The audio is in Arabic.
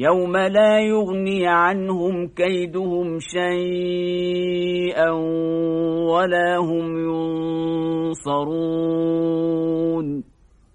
يوم لا يغني عنهم كيدهم شيئا ولا هم ينصرون